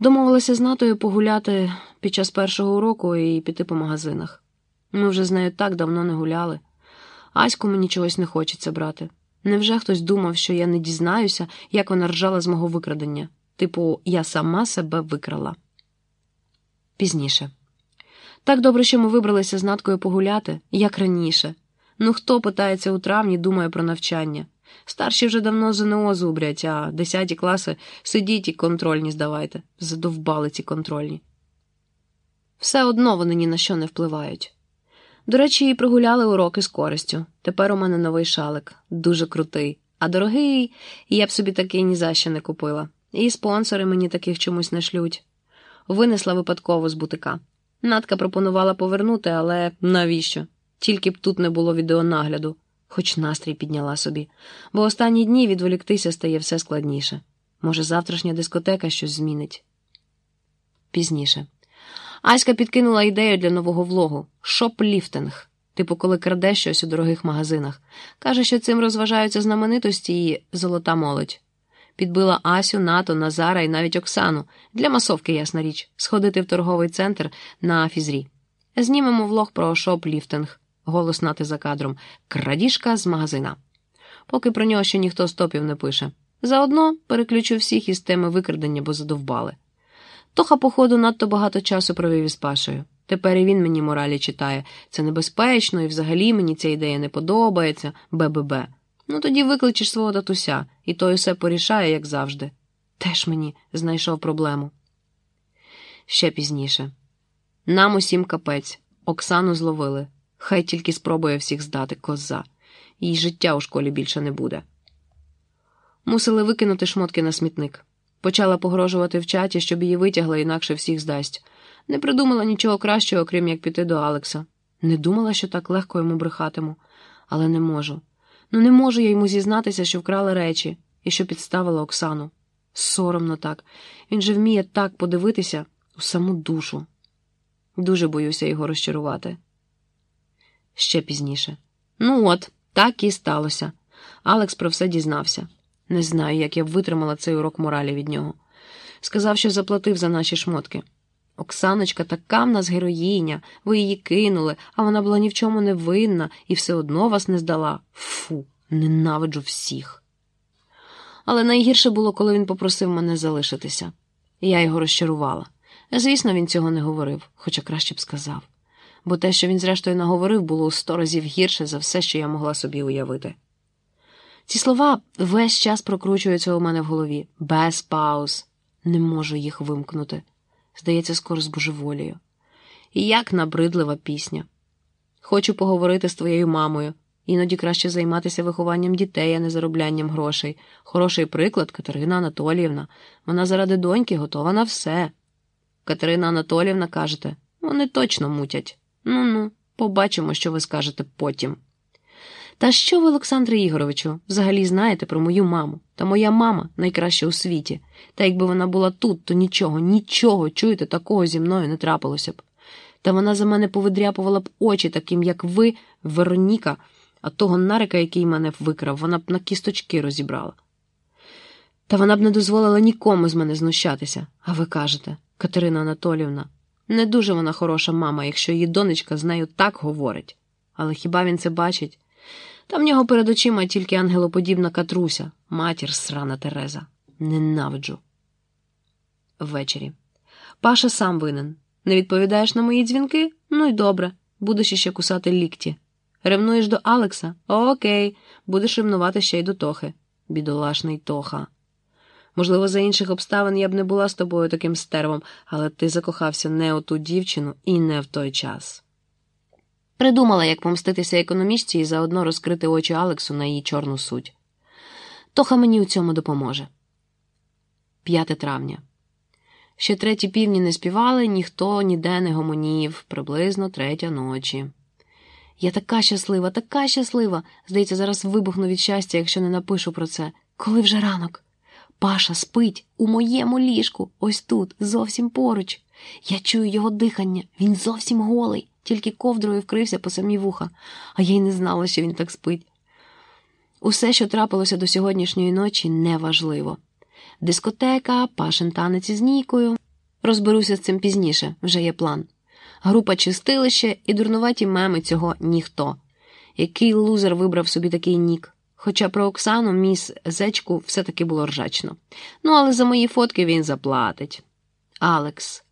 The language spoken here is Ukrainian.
Домовилася з Натою погуляти під час першого уроку і піти по магазинах. Ми вже з нею так давно не гуляли. Аську мені чогось не хочеться брати. Невже хтось думав, що я не дізнаюся, як вона ржала з мого викрадення? Типу, я сама себе викрала. Пізніше. Так добре, що ми вибралися з Наткою погуляти, як раніше. Ну хто питається у травні, думає про навчання? Старші вже давно ЗНО зубрять, а десяті класи сидіть і контрольні здавайте. Задовбали ці контрольні. Все одно вони ні на що не впливають. До речі, і прогуляли уроки з користю. Тепер у мене новий шалик, дуже крутий. А дорогий, я б собі такий ні за що не купила. І спонсори мені таких чомусь не шлють. Винесла випадково з бутика. Натка пропонувала повернути, але навіщо? Тільки б тут не було відеонагляду, хоч настрій підняла собі, бо останні дні відволіктися стає все складніше. Може, завтрашня дискотека щось змінить. Пізніше. Аська підкинула ідею для нового влогу шопліфтинг, типу, коли краде щось у дорогих магазинах. Каже, що цим розважаються знаменитості і золота молодь. Підбила Асю, Нато, Назара і навіть Оксану для масовки, ясна річ, сходити в торговий центр на фізрі. Знімемо влог про шопліфтинг, голос Нати за кадром, крадіжка з магазина. Поки про нього ще ніхто стопів не пише. Заодно переключу всіх із теми викрадення, бо задовбали. Тоха, походу, надто багато часу провів із Пашею. Тепер і він мені моралі читає. Це небезпечно, і взагалі мені ця ідея не подобається, БББ. Ну тоді викличеш свого татуся, і той усе порішає, як завжди. Теж мені знайшов проблему. Ще пізніше. Нам усім капець. Оксану зловили. Хай тільки спробує всіх здати, коза. Їй життя у школі більше не буде. Мусили викинути шмотки на смітник. Почала погрожувати в чаті, щоб її витягли, інакше всіх здасть. Не придумала нічого кращого, крім як піти до Алекса. Не думала, що так легко йому брехатиму, але не можу. Ну не можу я йому зізнатися, що вкрала речі і що підставила Оксану. Соромно так. Він же вміє так подивитися у саму душу. Дуже боюся його розчарувати. Ще пізніше. Ну от, так і сталося. Алекс про все дізнався. Не знаю, як я витримала цей урок моралі від нього. Сказав, що заплатив за наші шмотки. Оксаночка така в нас героїня, ви її кинули, а вона була ні в чому не винна і все одно вас не здала. Фу, ненавиджу всіх. Але найгірше було, коли він попросив мене залишитися. Я його розчарувала. Звісно, він цього не говорив, хоча краще б сказав. Бо те, що він зрештою наговорив, було у сто разів гірше за все, що я могла собі уявити. Ці слова весь час прокручуються у мене в голові, без пауз. Не можу їх вимкнути. Здається, скоро збожеволію. І як набридлива пісня. Хочу поговорити з твоєю мамою. Іноді краще займатися вихованням дітей, а не зароблянням грошей. Хороший приклад Катерина Анатоліївна. Вона заради доньки готова на все. Катерина Анатоліївна кажете, вони точно мутять. Ну ну, побачимо, що ви скажете потім. Та що ви, Олександре Ігоровичу, взагалі знаєте про мою маму? Та моя мама найкраща у світі. Та якби вона була тут, то нічого, нічого, чуєте, такого зі мною не трапилося б. Та вона за мене повидряпувала б очі, таким, як ви, Вероніка, а того нарика, який мене викрав, вона б на кісточки розібрала. Та вона б не дозволила нікому з мене знущатися. А ви кажете, Катерина Анатоліївна, не дуже вона хороша мама, якщо її донечка з нею так говорить. Але хіба він це бачить? Там в нього перед очима тільки ангелоподібна катруся, матір срана Тереза. Ненавиджу. Ввечері. Паша сам винен. Не відповідаєш на мої дзвінки? Ну й добре. Будеш іще кусати лікті. Ревнуєш до Алекса? Окей, будеш ревнувати ще й до Тохи. Бідолашний Тоха. Можливо, за інших обставин я б не була з тобою таким стервом, але ти закохався не у ту дівчину і не в той час. Придумала, як помститися економічці і заодно розкрити очі Алексу на її чорну суть. Тоха мені у цьому допоможе. 5 травня. Ще треті півні не співали, ніхто ніде не гомонів, приблизно третя ночі. Я така щаслива, така щаслива. Здається, зараз вибухну від щастя, якщо не напишу про це. Коли вже ранок? Паша спить у моєму ліжку, ось тут, зовсім поруч. Я чую його дихання, він зовсім голий, тільки ковдрою вкрився по самі вуха, а я й не знала, що він так спить. Усе, що трапилося до сьогоднішньої ночі, неважливо. Дискотека, пашин танець із Нікою. Розберуся з цим пізніше, вже є план. Група чистилище і дурнуваті меми цього ніхто. Який лузер вибрав собі такий нік. Хоча про Оксану міс Зечку все-таки було ржачно. Ну, але за мої фотки він заплатить. Алекс.